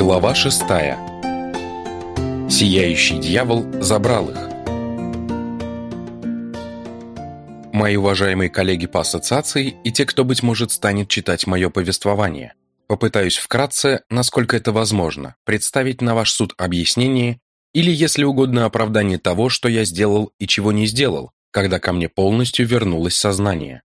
Глава шестая. Сияющий дьявол забрал их. Мои уважаемые коллеги по ассоциации и те, кто, быть может, станет читать мое повествование. Попытаюсь вкратце, насколько это возможно, представить на ваш суд объяснение или, если угодно, оправдание того, что я сделал и чего не сделал, когда ко мне полностью вернулось сознание.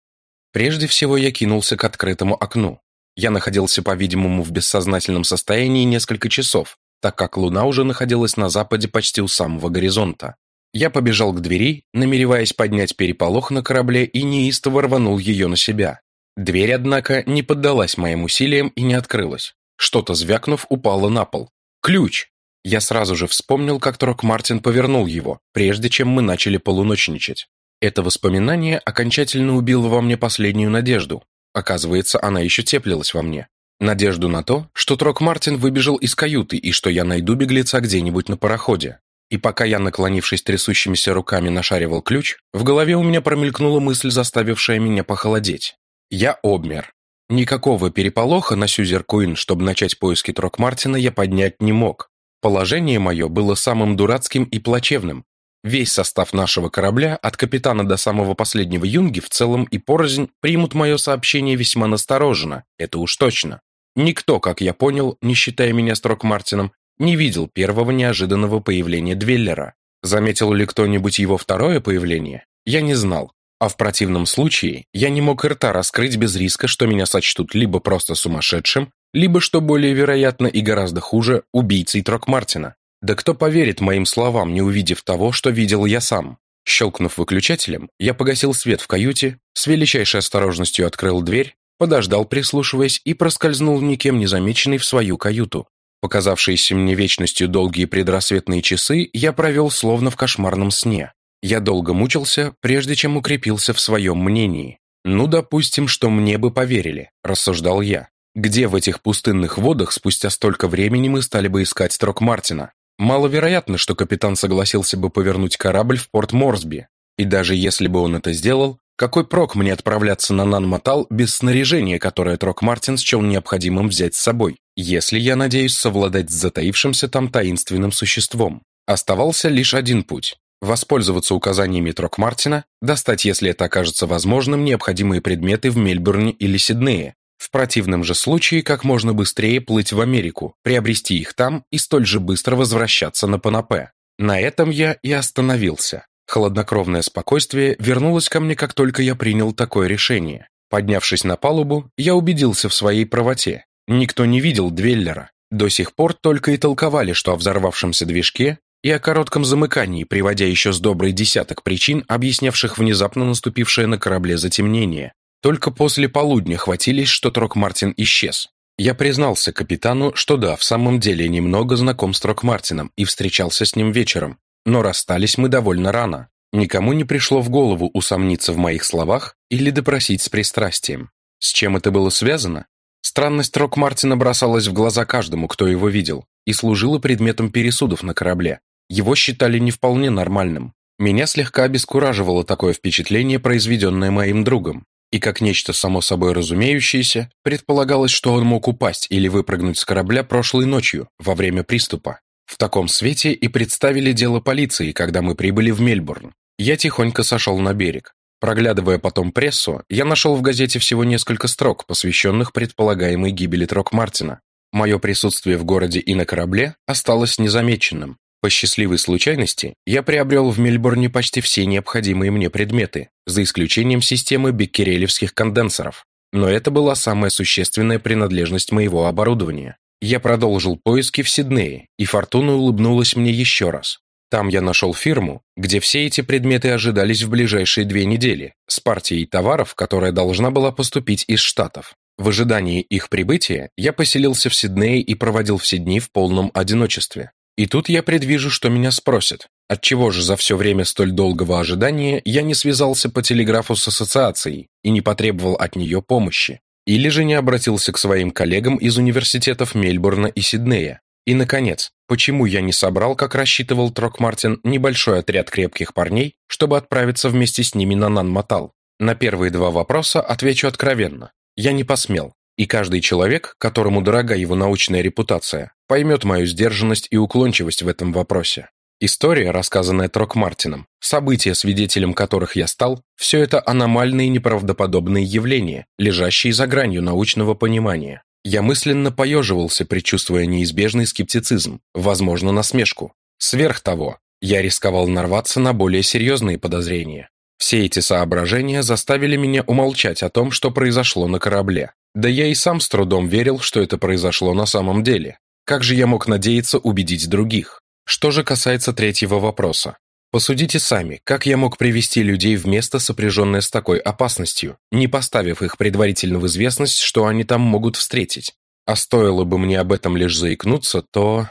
Прежде всего я кинулся к открытому окну. Я находился, по-видимому, в бессознательном состоянии несколько часов, так как луна уже находилась на западе почти у самого горизонта. Я побежал к двери, намереваясь поднять переполох на корабле и неистово рванул ее на себя. Дверь, однако, не поддалась моим усилиям и не открылась. Что-то звякнув, упало на пол. Ключ! Я сразу же вспомнил, как Трок Мартин повернул его, прежде чем мы начали полуночничать. Это воспоминание окончательно убило во мне последнюю надежду. Оказывается, она еще теплилась во мне. Надежду на то, что Трок Мартин выбежал из каюты и что я найду беглеца где-нибудь на пароходе. И пока я, наклонившись трясущимися руками, нашаривал ключ, в голове у меня промелькнула мысль, заставившая меня похолодеть. Я обмер. Никакого переполоха на Сюзер Куин, чтобы начать поиски Трок Мартина, я поднять не мог. Положение мое было самым дурацким и плачевным, Весь состав нашего корабля, от капитана до самого последнего юнги, в целом и порознь, примут мое сообщение весьма настороженно, это уж точно. Никто, как я понял, не считая меня строк Мартином, не видел первого неожиданного появления Двеллера. Заметил ли кто-нибудь его второе появление, я не знал. А в противном случае я не мог рта раскрыть без риска, что меня сочтут либо просто сумасшедшим, либо, что более вероятно и гораздо хуже, убийцей Трок Мартина. Да кто поверит моим словам, не увидев того, что видел я сам? Щелкнув выключателем, я погасил свет в каюте, с величайшей осторожностью открыл дверь, подождал, прислушиваясь, и проскользнул никем не замеченный в свою каюту. Показавшиеся мне вечностью долгие предрассветные часы я провел словно в кошмарном сне. Я долго мучился, прежде чем укрепился в своем мнении. «Ну, допустим, что мне бы поверили», – рассуждал я. «Где в этих пустынных водах спустя столько времени мы стали бы искать строк Мартина? Маловероятно, что капитан согласился бы повернуть корабль в порт Морсби. И даже если бы он это сделал, какой прок мне отправляться на Нанматал без снаряжения, которое Трок Мартин счел необходимым взять с собой, если я надеюсь совладать с затаившимся там таинственным существом? Оставался лишь один путь – воспользоваться указаниями Трок Мартина, достать, если это окажется возможным, необходимые предметы в Мельбурне или Сиднее, в противном же случае как можно быстрее плыть в Америку, приобрести их там и столь же быстро возвращаться на Панапе. На этом я и остановился. Хладнокровное спокойствие вернулось ко мне, как только я принял такое решение. Поднявшись на палубу, я убедился в своей правоте. Никто не видел Двеллера. До сих пор только и толковали, что о взорвавшемся движке и о коротком замыкании, приводя еще с добрый десяток причин, объяснявших внезапно наступившее на корабле затемнение. Только после полудня хватились, что Трок Мартин исчез. Я признался капитану, что да, в самом деле немного знаком с Трок Мартином и встречался с ним вечером, но расстались мы довольно рано. Никому не пришло в голову усомниться в моих словах или допросить с пристрастием. С чем это было связано? Странность Трок Мартина бросалась в глаза каждому, кто его видел, и служила предметом пересудов на корабле. Его считали не вполне нормальным. Меня слегка обескураживало такое впечатление, произведенное моим другом и как нечто само собой разумеющееся, предполагалось, что он мог упасть или выпрыгнуть с корабля прошлой ночью, во время приступа. В таком свете и представили дело полиции, когда мы прибыли в Мельбурн. Я тихонько сошел на берег. Проглядывая потом прессу, я нашел в газете всего несколько строк, посвященных предполагаемой гибели Трок Мартина. Мое присутствие в городе и на корабле осталось незамеченным. По счастливой случайности я приобрел в Мельбурне почти все необходимые мне предметы, за исключением системы беккерелевских конденсоров. Но это была самая существенная принадлежность моего оборудования. Я продолжил поиски в Сиднее, и фортуна улыбнулась мне еще раз. Там я нашел фирму, где все эти предметы ожидались в ближайшие две недели, с партией товаров, которая должна была поступить из Штатов. В ожидании их прибытия я поселился в Сиднее и проводил все дни в полном одиночестве. И тут я предвижу, что меня спросят, отчего же за все время столь долгого ожидания я не связался по телеграфу с ассоциацией и не потребовал от нее помощи, или же не обратился к своим коллегам из университетов Мельбурна и Сиднея. И, наконец, почему я не собрал, как рассчитывал Трок Мартин, небольшой отряд крепких парней, чтобы отправиться вместе с ними на Нанматал? На первые два вопроса отвечу откровенно. Я не посмел. И каждый человек, которому дорога его научная репутация, поймет мою сдержанность и уклончивость в этом вопросе. История, рассказанная Трок Мартином, события, свидетелем которых я стал, все это аномальные неправдоподобные явления, лежащие за гранью научного понимания. Я мысленно поеживался, предчувствуя неизбежный скептицизм, возможно, насмешку. Сверх того, я рисковал нарваться на более серьезные подозрения. Все эти соображения заставили меня умолчать о том, что произошло на корабле. Да я и сам с трудом верил, что это произошло на самом деле. Как же я мог надеяться убедить других? Что же касается третьего вопроса. Посудите сами, как я мог привести людей в место, сопряженное с такой опасностью, не поставив их предварительно в известность, что они там могут встретить? А стоило бы мне об этом лишь заикнуться, то...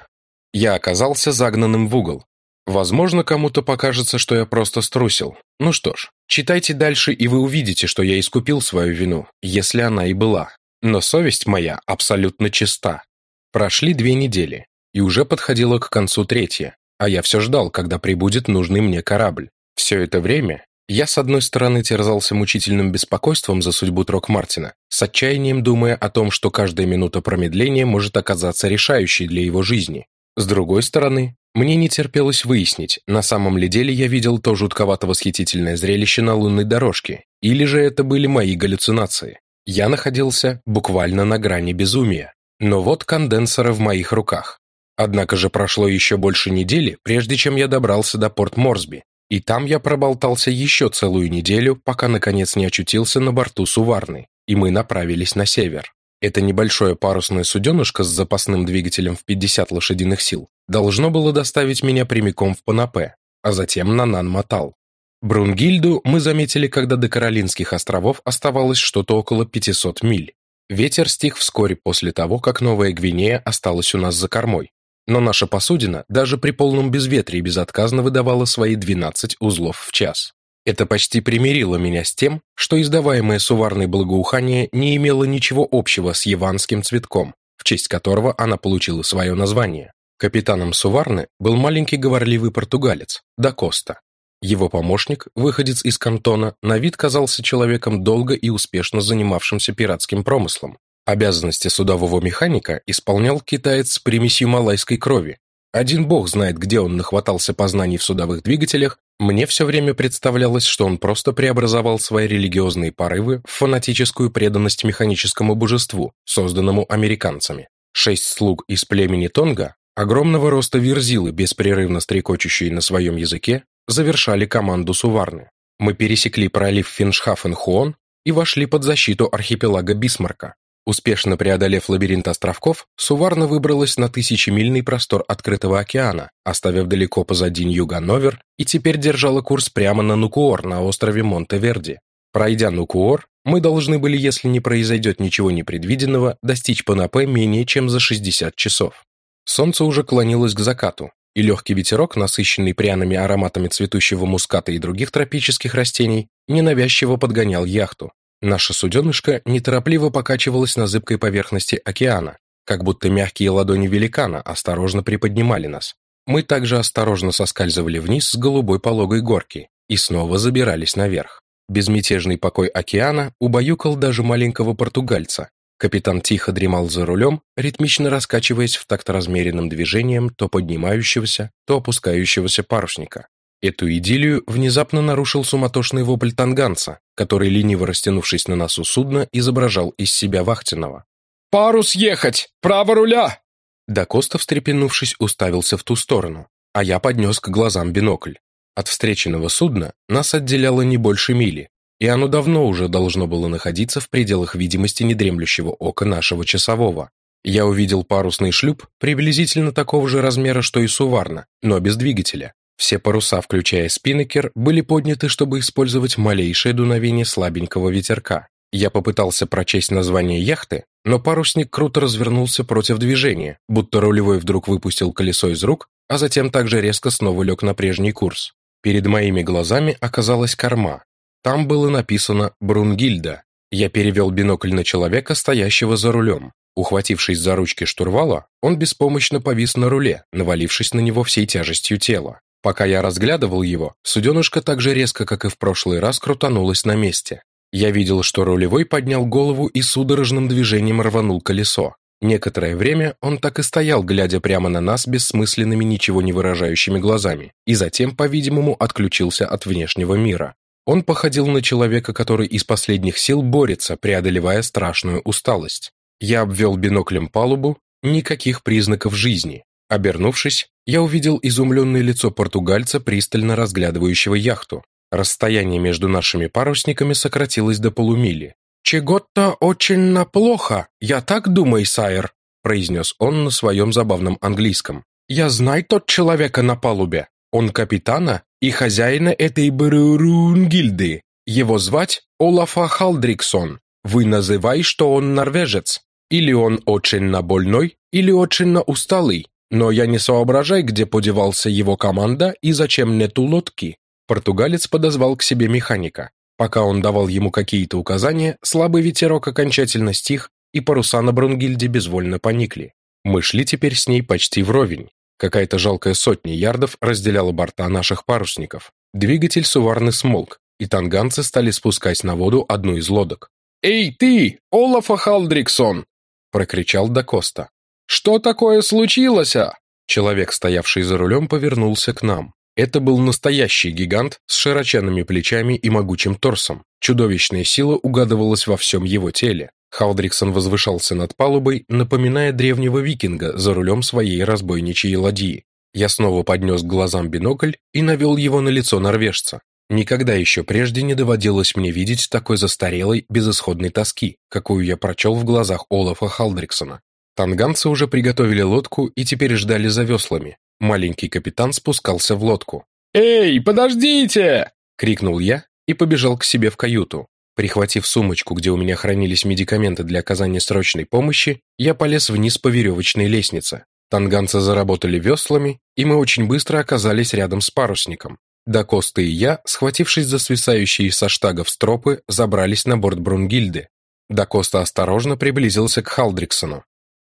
Я оказался загнанным в угол. Возможно, кому-то покажется, что я просто струсил. Ну что ж, читайте дальше, и вы увидите, что я искупил свою вину, если она и была. Но совесть моя абсолютно чиста. Прошли две недели и уже подходило к концу третья, а я все ждал, когда прибудет нужный мне корабль. Все это время я, с одной стороны, терзался мучительным беспокойством за судьбу Трок Мартина, с отчаянием думая о том, что каждая минута промедления может оказаться решающей для его жизни. С другой стороны, мне не терпелось выяснить, на самом ли деле я видел то жутковато-восхитительное зрелище на лунной дорожке, или же это были мои галлюцинации. Я находился буквально на грани безумия. Но вот конденсоры в моих руках. Однако же прошло еще больше недели, прежде чем я добрался до порт Морсби, и там я проболтался еще целую неделю, пока наконец не очутился на борту Суварны, и мы направились на север. Это небольшое парусное суденышко с запасным двигателем в 50 лошадиных сил должно было доставить меня прямиком в Панапе, а затем на Нан-Матал. Брунгильду мы заметили, когда до Каролинских островов оставалось что-то около 500 миль. Ветер стих вскоре после того, как Новая Гвинея осталась у нас за кормой, но наша посудина даже при полном безветрии безотказно выдавала свои 12 узлов в час. Это почти примирило меня с тем, что издаваемое суварное благоухание не имело ничего общего с яванским цветком, в честь которого она получила свое название. Капитаном Суварны был маленький говорливый португалец, Да Коста. Его помощник, выходец из кантона, на вид казался человеком долго и успешно занимавшимся пиратским промыслом, Обязанности судового механика исполнял китаец с примесью малайской крови. Один бог знает, где он нахватался познаний в судовых двигателях, мне все время представлялось, что он просто преобразовал свои религиозные порывы в фанатическую преданность механическому божеству, созданному американцами. Шесть слуг из племени Тонга, огромного роста верзилы, беспрерывно стрекочущие на своем языке, завершали команду Суварны. Мы пересекли пролив Финшхафен-Хуон и вошли под защиту архипелага Бисмарка. Успешно преодолев лабиринт островков, Суварна выбралась на тысячемильный простор открытого океана, оставив далеко позади Нью-Ганновер, и теперь держала курс прямо на Нукуор на острове Монте-Верди. Пройдя Нукуор, мы должны были, если не произойдет ничего непредвиденного, достичь Панапе менее чем за 60 часов. Солнце уже клонилось к закату, и легкий ветерок, насыщенный пряными ароматами цветущего муската и других тропических растений, ненавязчиво подгонял яхту. Наша суденышко неторопливо покачивалось на зыбкой поверхности океана, как будто мягкие ладони великана осторожно приподнимали нас. Мы также осторожно соскальзывали вниз с голубой пологой горки и снова забирались наверх. Безмятежный покой океана убаюкал даже маленького португальца. Капитан тихо дремал за рулем, ритмично раскачиваясь в такт размеренным движением то поднимающегося, то опускающегося парусника. Эту идиллию внезапно нарушил суматошный вопль танганца, который, лениво растянувшись на носу судна, изображал из себя вахтенного. «Парус ехать! Право руля!» Да Коста, встрепенувшись, уставился в ту сторону, а я поднес к глазам бинокль. От встреченного судна нас отделяло не больше мили, и оно давно уже должно было находиться в пределах видимости недремлющего ока нашего часового. Я увидел парусный шлюп приблизительно такого же размера, что и Суварна, но без двигателя. Все паруса, включая спиннекер, были подняты, чтобы использовать малейшее дуновение слабенького ветерка. Я попытался прочесть название яхты, но парусник круто развернулся против движения, будто рулевой вдруг выпустил колесо из рук, а затем также резко снова лег на прежний курс. Перед моими глазами оказалась корма. Там было написано «Брунгильда». Я перевел бинокль на человека, стоящего за рулем. Ухватившись за ручки штурвала, он беспомощно повис на руле, навалившись на него всей тяжестью тела. Пока я разглядывал его, суденышко так же резко, как и в прошлый раз, крутанулось на месте. Я видел, что рулевой поднял голову и судорожным движением рванул колесо. Некоторое время он так и стоял, глядя прямо на нас бессмысленными, ничего не выражающими глазами, и затем, по-видимому, отключился от внешнего мира. Он походил на человека, который из последних сил борется, преодолевая страшную усталость. Я обвел биноклем палубу, никаких признаков жизни. Обернувшись, я увидел изумленное лицо португальца, пристально разглядывающего яхту. Расстояние между нашими парусниками сократилось до полумили. «Чего-то очень наплохо, я так думаю, сайр», произнес он на своем забавном английском. «Я знаю тот человека на палубе. Он капитана и хозяина этой Брурунгильды. Его звать Олафа Халдриксон. Вы называй, что он норвежец. Или он очень набольной, или очень усталый. Но я не соображай, где подевался его команда и зачем нету лодки. Португалец подозвал к себе механика. Пока он давал ему какие-то указания, слабый ветерок окончательно стих, и паруса на Брунгильде безвольно поникли. Мы шли теперь с ней почти вровень. Какая-то жалкая сотня ярдов разделяла борта наших парусников. Двигатель суварны смолк, и танганцы стали спускать на воду одну из лодок. «Эй, ты, Олафа Халдриксон!» – прокричал Дакоста. «Что такое случилось?» Человек, стоявший за рулем, повернулся к нам. Это был настоящий гигант с широченными плечами и могучим торсом. Чудовищная сила угадывалась во всем его теле. Халдриксон возвышался над палубой, напоминая древнего викинга за рулем своей разбойничьей ладьи. Я снова поднес к глазам бинокль и навел его на лицо норвежца. Никогда еще прежде не доводилось мне видеть такой застарелой, безысходной тоски, какую я прочел в глазах Олафа Халдриксона. Танганцы уже приготовили лодку и теперь ждали за веслами. Маленький капитан спускался в лодку. «Эй, подождите!» — крикнул я и побежал к себе в каюту. Прихватив сумочку, где у меня хранились медикаменты для оказания срочной помощи, я полез вниз по веревочной лестнице. Танганцы заработали веслами, и мы очень быстро оказались рядом с парусником. Дакоста и я, схватившись за свисающие со штагов стропы, забрались на борт Брунгильды. Дакоста осторожно приблизился к Халдриксону.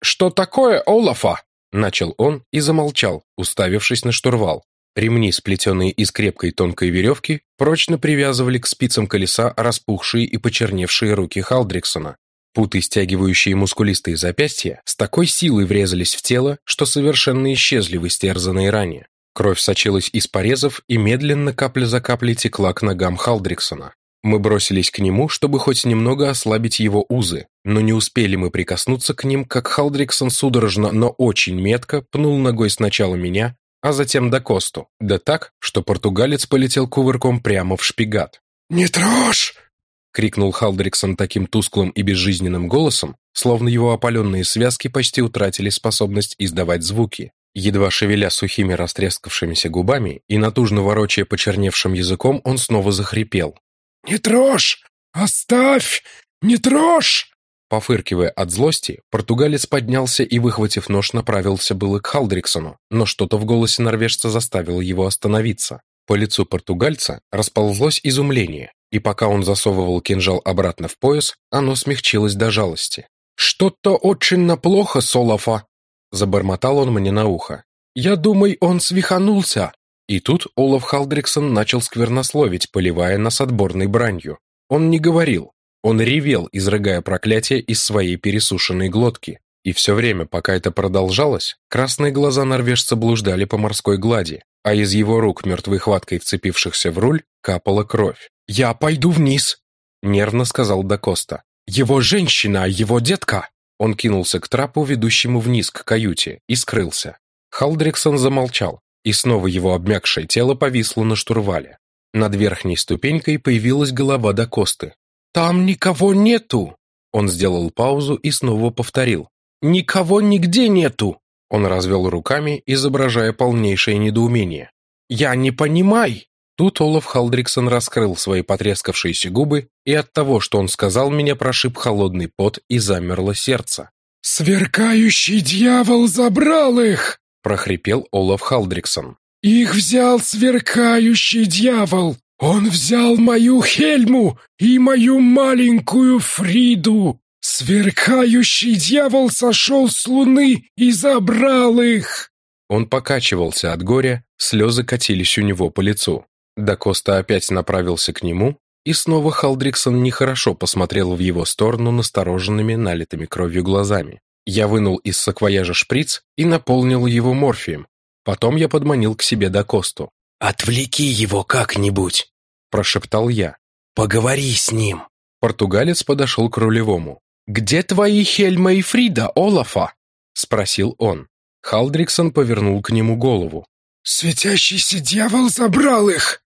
«Что такое, Олафа?» – начал он и замолчал, уставившись на штурвал. Ремни, сплетенные из крепкой тонкой веревки, прочно привязывали к спицам колеса распухшие и почерневшие руки Халдриксона. Путы, стягивающие мускулистые запястья, с такой силой врезались в тело, что совершенно исчезли в истерзанной ране. Кровь сочилась из порезов и медленно капля за каплей текла к ногам Халдриксона. Мы бросились к нему, чтобы хоть немного ослабить его узы, но не успели мы прикоснуться к ним, как Халдриксон судорожно, но очень метко пнул ногой сначала меня, а затем до Косту, да так, что португалец полетел кувырком прямо в шпигат. «Не трожь!» — крикнул Халдриксон таким тусклым и безжизненным голосом, словно его опаленные связки почти утратили способность издавать звуки. Едва шевеля сухими растрескавшимися губами и натужно ворочая почерневшим языком, он снова захрипел. «Не трожь! Оставь! Не трожь!» Пофыркивая от злости, португалец поднялся и, выхватив нож, направился было к Халдриксону, но что-то в голосе норвежца заставило его остановиться. По лицу португальца расползлось изумление, и пока он засовывал кинжал обратно в пояс, оно смягчилось до жалости. «Что-то очень наплохо, Солофа!» Забормотал он мне на ухо. «Я думаю, он свиханулся!» И тут Олаф Халдриксон начал сквернословить, поливая нас отборной бранью. Он не говорил, он ревел, изрыгая проклятие из своей пересушенной глотки. И все время, пока это продолжалось, красные глаза норвежца блуждали по морской глади, а из его рук, мертвой хваткой вцепившихся в руль, капала кровь. «Я пойду вниз!» — нервно сказал Дакоста. «Его женщина, его детка!» Он кинулся к трапу, ведущему вниз к каюте, и скрылся. Халдриксон замолчал, и снова его обмякшее тело повисло на штурвале. Над верхней ступенькой появилась голова Дакосты, «Там никого нету!» Он сделал паузу и снова повторил. «Никого нигде нету!» Он развел руками, изображая полнейшее недоумение. «Я не понимай!» Тут Олаф Халдриксон раскрыл свои потрескавшиеся губы, и от того, что он сказал, меня прошиб холодный пот и замерло сердце. «Сверкающий дьявол забрал их!» – прохрипел Олаф Халдриксон. «Их взял сверкающий дьявол! Он взял мою Хельму и мою маленькую Фриду. Сверкающий дьявол сошел с луны и забрал их. Он покачивался от горя, слезы катились у него по лицу. Дакоста опять направился к нему, И снова Халдриксон нехорошо посмотрел в его сторону настороженными, налитыми кровью глазами. Я вынул из саквояжа шприц и наполнил его морфием. Потом я подманил к себе до Косту. «Отвлеки его как-нибудь», – прошептал я. «Поговори с ним». Португалец подошел к рулевому. «Где твои Хельма и Фрида, Олафа?» – спросил он. Халдриксон повернул к нему голову. «Светящийся дьявол забрал их!»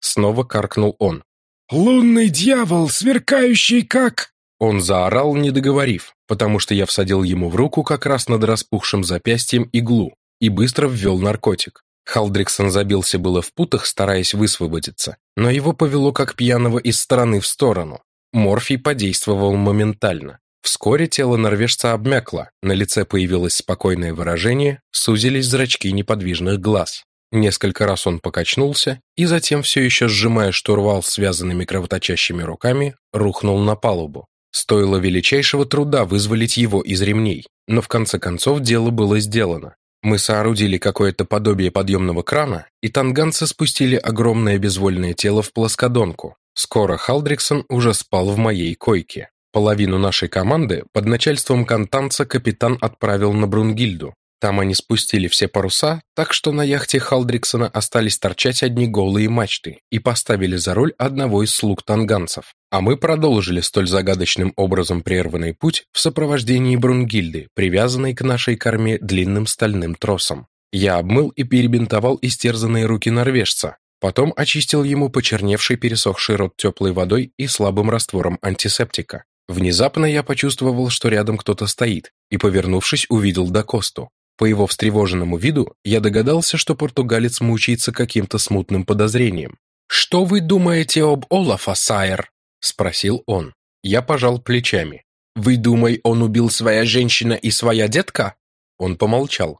Снова каркнул он. «Лунный дьявол, сверкающий как...» Он заорал, не договорив, потому что я всадил ему в руку как раз над распухшим запястьем иглу и быстро ввел наркотик. Халдриксон забился было в путах, стараясь высвободиться, но его повело как пьяного из стороны в сторону. Морфий подействовал моментально. Вскоре тело норвежца обмякло, на лице появилось спокойное выражение, сузились зрачки неподвижных глаз. Несколько раз он покачнулся и затем, все еще сжимая штурвал связанными кровоточащими руками, рухнул на палубу. Стоило величайшего труда вызволить его из ремней, но в конце концов дело было сделано. Мы соорудили какое-то подобие подъемного крана, и танганцы спустили огромное безвольное тело в плоскодонку. Скоро Халдриксон уже спал в моей койке. Половину нашей команды под начальством кантанца капитан отправил на Брунгильду, там они спустили все паруса, так что на яхте Халдриксона остались торчать одни голые мачты и поставили за руль одного из слуг танганцев. А мы продолжили столь загадочным образом прерванный путь в сопровождении Брунгильды, привязанной к нашей корме длинным стальным тросом. Я обмыл и перебинтовал истерзанные руки норвежца, потом очистил ему почерневший пересохший рот теплой водой и слабым раствором антисептика. Внезапно я почувствовал, что рядом кто-то стоит, и, повернувшись, увидел Дакосту. По его встревоженному виду я догадался, что португалец мучается каким-то смутным подозрением. «Что вы думаете об Олафа, сайр?» – спросил он. Я пожал плечами. «Вы думаете, он убил своя женщина и своя детка?» Он помолчал.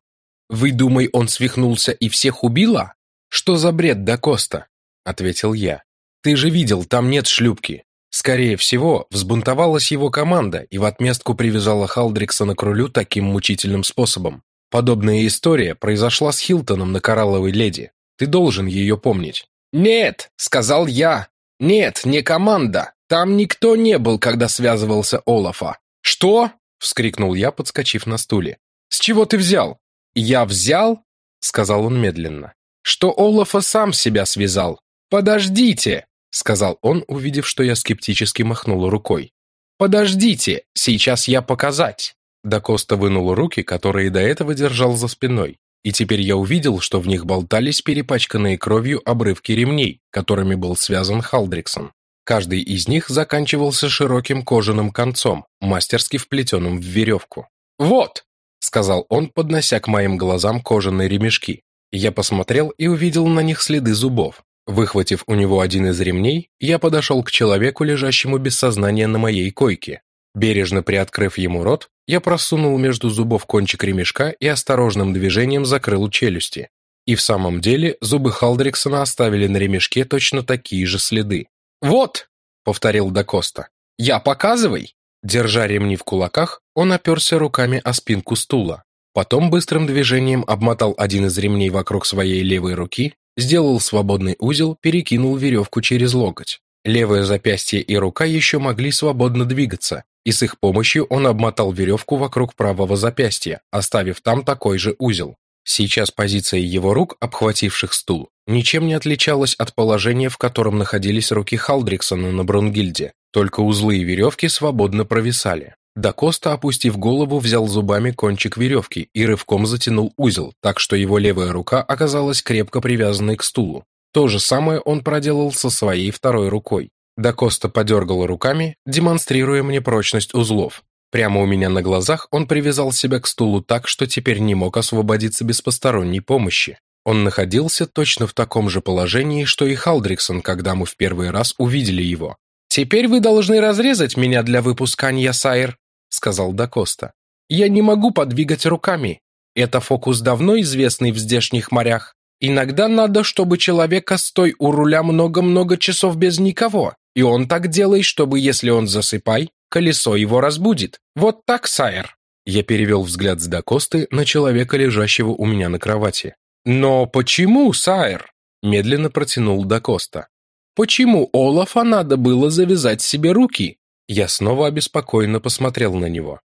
«Вы думаете, он свихнулся и всех убила?» «Что за бред, да Коста?» – ответил я. «Ты же видел, там нет шлюпки. Скорее всего, взбунтовалась его команда и в отместку привязала Халдриксона к рулю таким мучительным способом. Подобная история произошла с Хилтоном на Коралловой леди. Ты должен ее помнить. «Нет», — сказал я. «Нет, не команда. Там никто не был, когда связывался Олафа». «Что?» — вскрикнул я, подскочив на стуле. «С чего ты взял?» «Я взял?» — сказал он медленно. «Что Олафа сам себя связал. Подождите!» — сказал он, увидев, что я скептически махнул рукой. «Подождите, сейчас я показать». Да Коста вынул руки, которые до этого держал за спиной, и теперь я увидел, что в них болтались перепачканные кровью обрывки ремней, которыми был связан Халдриксон. Каждый из них заканчивался широким кожаным концом, мастерски вплетенным в веревку. «Вот!» — сказал он, поднося к моим глазам кожаные ремешки. Я посмотрел и увидел на них следы зубов. Выхватив у него один из ремней, я подошел к человеку, лежащему без сознания на моей койке. Бережно приоткрыв ему рот, я просунул между зубов кончик ремешка и осторожным движением закрыл челюсти. И в самом деле зубы Халдриксона оставили на ремешке точно такие же следы. «Вот!» — повторил Дакоста. «Я показывай!» Держа ремни в кулаках, он оперся руками о спинку стула. Потом быстрым движением обмотал один из ремней вокруг своей левой руки, сделал свободный узел, перекинул веревку через локоть. Левое запястье и рука еще могли свободно двигаться, и с их помощью он обмотал веревку вокруг правого запястья, оставив там такой же узел. Сейчас позиция его рук, обхвативших стул, ничем не отличалась от положения, в котором находились руки Халдриксона на Брунгильде, только узлы и веревки свободно провисали. Дакоста, опустив голову, взял зубами кончик веревки и рывком затянул узел, так что его левая рука оказалась крепко привязанной к стулу. То же самое он проделал со своей второй рукой. Да Коста подергал руками, демонстрируя мне прочность узлов. Прямо у меня на глазах он привязал себя к стулу так, что теперь не мог освободиться без посторонней помощи. Он находился точно в таком же положении, что и Халдриксон, когда мы в первый раз увидели его. «Теперь вы должны разрезать меня для выпускания, Сайр», — сказал Дакоста. «Я не могу подвигать руками. Это фокус давно известный в здешних морях. Иногда надо, чтобы человека стой у руля много-много часов без никого, и он так делает, чтобы, если он засыпай, колесо его разбудит. Вот так, Сайер. Я перевел взгляд с Дакосты на человека, лежащего у меня на кровати. «Но почему, Сайер?» – медленно протянул Дакоста. Почему Олафа надо было завязать себе руки? Я снова обеспокоенно посмотрел на него.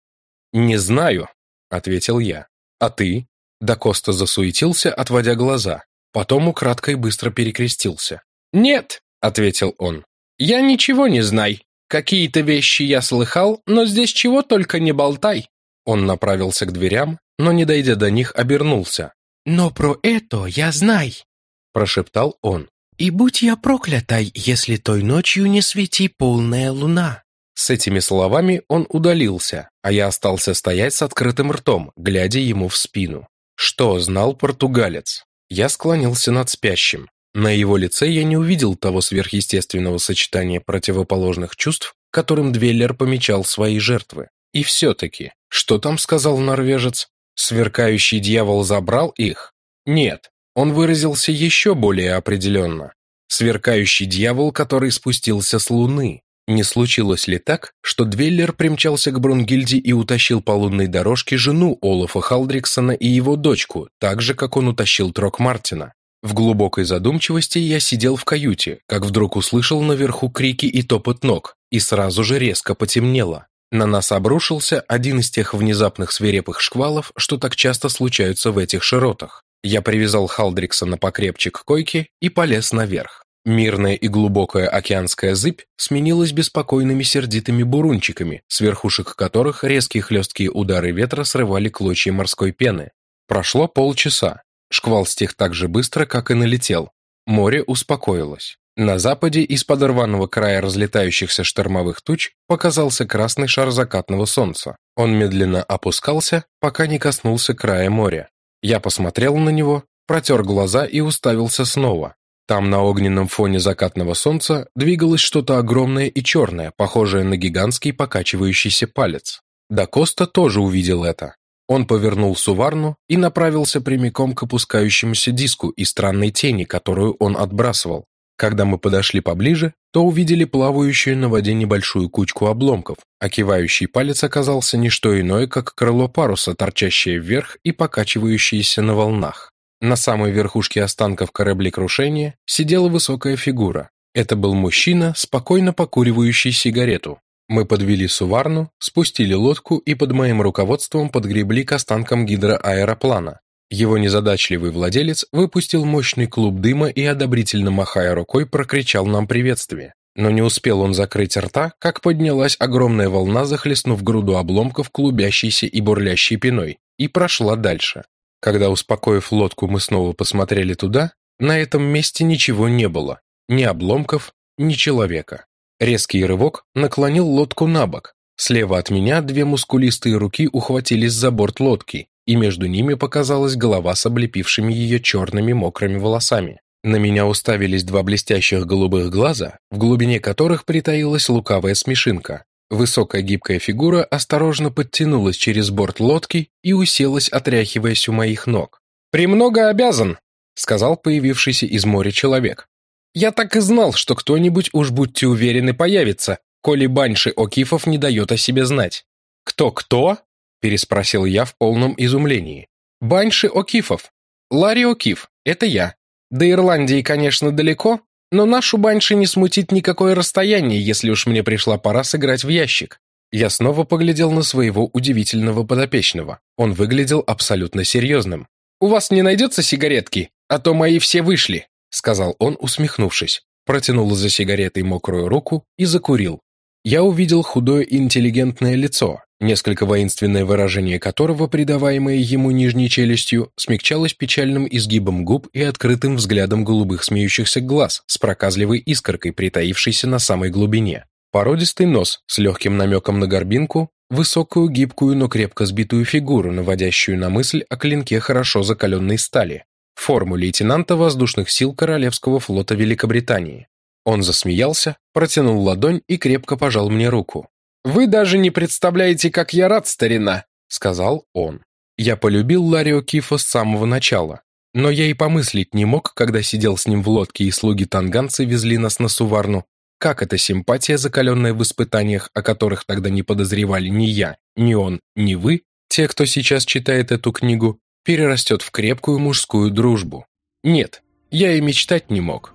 Не знаю, ответил я. А ты? Да Коста засуетился, отводя глаза. Потом украдкой быстро перекрестился. «Нет», — ответил он, — «я ничего не знай. Какие-то вещи я слыхал, но здесь чего только не болтай». Он направился к дверям, но, не дойдя до них, обернулся. «Но про это я знай», — прошептал он. «И будь я проклятой, если той ночью не свети полная луна». С этими словами он удалился, а я остался стоять с открытым ртом, глядя ему в спину. Что знал португалец? Я склонился над спящим. На его лице я не увидел того сверхъестественного сочетания противоположных чувств, которым Двеллер помечал свои жертвы. И все-таки, что там сказал норвежец? Сверкающий дьявол забрал их? Нет, он выразился еще более определенно. Сверкающий дьявол, который спустился с луны. Не случилось ли так, что Двеллер примчался к Брунгильде и утащил по лунной дорожке жену Олафа Халдриксона и его дочку, так же, как он утащил Трок Мартина? В глубокой задумчивости я сидел в каюте, как вдруг услышал наверху крики и топот ног, и сразу же резко потемнело. На нас обрушился один из тех внезапных свирепых шквалов, что так часто случаются в этих широтах. Я привязал Халдриксона покрепче к койке и полез наверх. Мирная и глубокая океанская зыбь сменилась беспокойными сердитыми бурунчиками, с верхушек которых резкие хлесткие удары ветра срывали клочья морской пены. Прошло полчаса. Шквал стих так же быстро, как и налетел. Море успокоилось. На западе из-под рваного края разлетающихся штормовых туч показался красный шар закатного солнца. Он медленно опускался, пока не коснулся края моря. Я посмотрел на него, протер глаза и уставился снова. Там на огненном фоне закатного солнца двигалось что-то огромное и черное, похожее на гигантский покачивающийся палец. Да Коста тоже увидел это. Он повернул Суварну и направился прямиком к опускающемуся диску и странной тени, которую он отбрасывал. Когда мы подошли поближе, то увидели плавающую на воде небольшую кучку обломков, а кивающий палец оказался не что иное, как крыло паруса, торчащее вверх и покачивающееся на волнах. На самой верхушке останков кораблекрушения сидела высокая фигура. Это был мужчина, спокойно покуривающий сигарету. Мы подвели Суварну, спустили лодку и под моим руководством подгребли к останкам гидроаэроплана. Его незадачливый владелец выпустил мощный клуб дыма и, одобрительно махая рукой, прокричал нам приветствие. Но не успел он закрыть рта, как поднялась огромная волна, захлестнув груду обломков клубящейся и бурлящей пеной, и прошла дальше. Когда, успокоив лодку, мы снова посмотрели туда, на этом месте ничего не было. Ни обломков, ни человека. Резкий рывок наклонил лодку на бок. Слева от меня две мускулистые руки ухватились за борт лодки, и между ними показалась голова с облепившими ее черными мокрыми волосами. На меня уставились два блестящих голубых глаза, в глубине которых притаилась лукавая смешинка. Высокая гибкая фигура осторожно подтянулась через борт лодки и уселась, отряхиваясь у моих ног. «Премного обязан», — сказал появившийся из моря человек. «Я так и знал, что кто-нибудь, уж будьте уверены, появится, коли Банши Окифов не дает о себе знать». «Кто-кто?» — переспросил я в полном изумлении. «Банши Окифов. Ларри Окиф, это я. До Ирландии, конечно, далеко, но нашу банши не смутит никакое расстояние, если уж мне пришла пора сыграть в ящик. Я снова поглядел на своего удивительного подопечного. Он выглядел абсолютно серьезным. «У вас не найдется сигаретки? А то мои все вышли», — сказал он, усмехнувшись. Протянул за сигаретой мокрую руку и закурил. Я увидел худое интеллигентное лицо, несколько воинственное выражение которого, придаваемое ему нижней челюстью, смягчалось печальным изгибом губ и открытым взглядом голубых смеющихся глаз с проказливой искоркой, притаившейся на самой глубине. Породистый нос с легким намеком на горбинку, высокую, гибкую, но крепко сбитую фигуру, наводящую на мысль о клинке хорошо закаленной стали, форму лейтенанта воздушных сил Королевского флота Великобритании. Он засмеялся, протянул ладонь и крепко пожал мне руку. «Вы даже не представляете, как я рад, старина!» — сказал он. Я полюбил Ларио Кифа с самого начала, но я и помыслить не мог, когда сидел с ним в лодке и слуги танганцы везли нас на Суварну. Как эта симпатия, закаленная в испытаниях, о которых тогда не подозревали ни я, ни он, ни вы, те, кто сейчас читает эту книгу, перерастет в крепкую мужскую дружбу. Нет, я и мечтать не мог.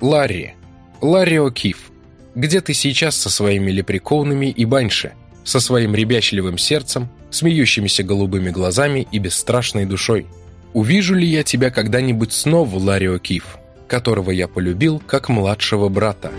Ларри, Ларио Киф, где ты сейчас со своими лепреконами и баньше, со своим ребячливым сердцем, смеющимися голубыми глазами и бесстрашной душой? Увижу ли я тебя когда-нибудь снова, Ларио Киф, которого я полюбил как младшего брата?»